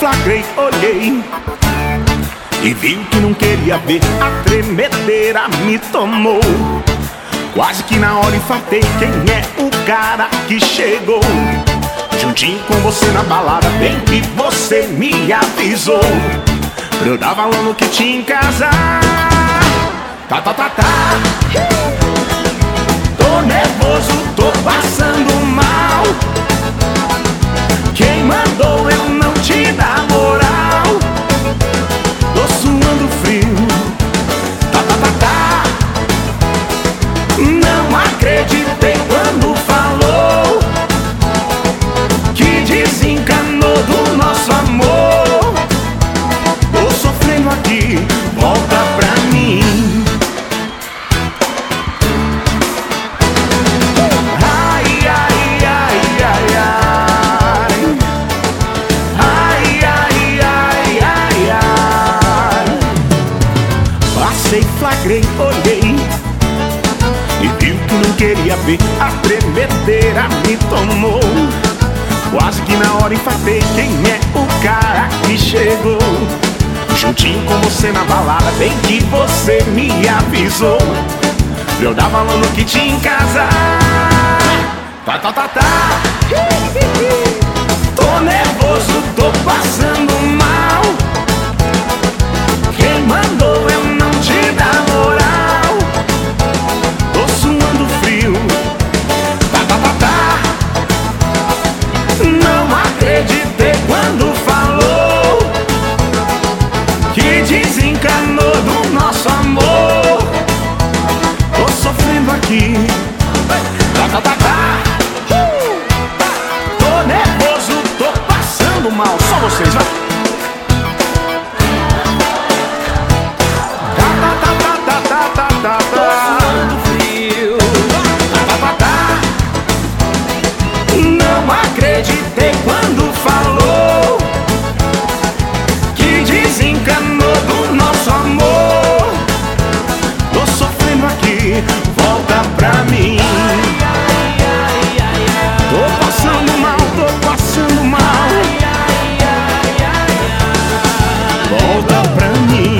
flagrei, olhei e viu que não queria ver. A tremedeira me tomou. Quase que na hora infartei. Quem é o cara que chegou? Juntinho com você na balada, bem que você me avisou. Pra eu dar valor no que tinha em casa. Tá, tá, tá, tá. Passei, flagrei, olhei. E viu que não queria ver A tremedeira me tomou. Quase que na hora infartei Quem é o cara que chegou. Juntinho com você na balada Bem que você me avisou. Eu dar valor no que em casa. Tá, tá, tá, tá. Tô nervoso, tô passando Hum. Tô nervoso, tô passando mal. Só vocês, vai. Não acreditei. pra mim.